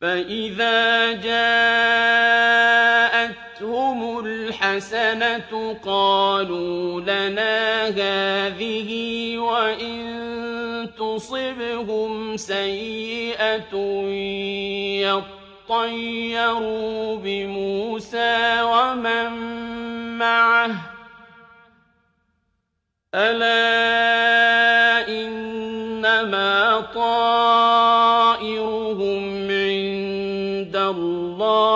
فَإِذَا جَاءَتْهُمُ الْحَسَنَةُ قَالُوا لَنَا هَٰذِهِ ۖ وَإِن تُصِبْهُمْ سَيِّئَةٌ يَطَّيَّرُوا بِمُوسَىٰ وَمَن مَّعَهُ ۗ أَلَا إِنَّمَا طَائِرُهُمْ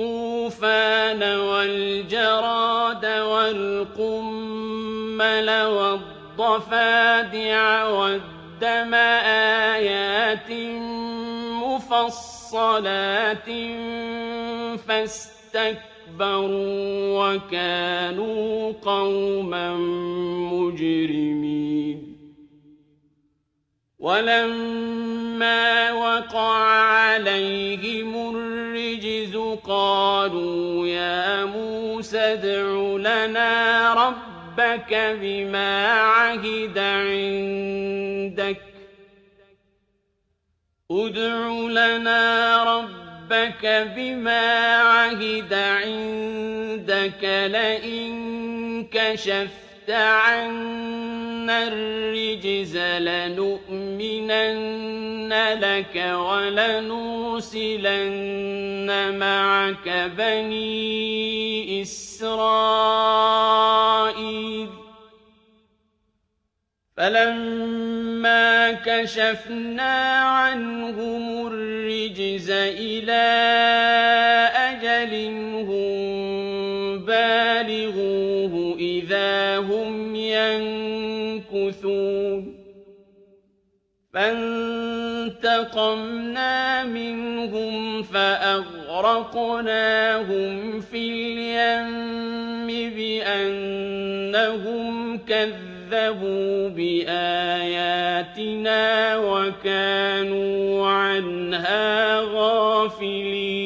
الطُّوفَانَ وَالْجَرَادَ وَالْقُمَّلَ وَالضَّفَادِعَ وَالدَّمَ آيَاتٍ مُّفَصَّلَاتٍ فَاسْتَكْبَرُوا وَكَانُوا قَوْمًا مُّجْرِمِينَ. وَلَمَّا وَقَعَ عَلَيْهِمُ مُوسَى ادْعُ لَنَا رَبَّكَ بِمَا عَهِدَ عِندَكَ ادْعُ لَنَا رَبَّكَ بِمَا عَهِدَ عِندَكَ لَئِن كَشَفْتَ عَنَّا الرِّجْزَ لَنُؤْمِنَنَّ لَكَ وَلَنُرْسِلَنَّ مَعَكَ بَنِي إِسْرَائِيلَ. فَلَمَّا كَشَفْنَا عَنْهُمُ الرِّجْزَ إِلَىٰ أَجَلٍ هُم بَالِغُوهُ إِذَا هُمْ يَنكُثُونَ فَانتَقَمْنَا مِنْهُمْ فَأَغْرَقْنَاهُمْ فِي الْيَمِّ بِأَنَّهُمْ كَذَّبُوا بِآيَاتِنَا وَكَانُوا عَنْهَا غَافِلِينَ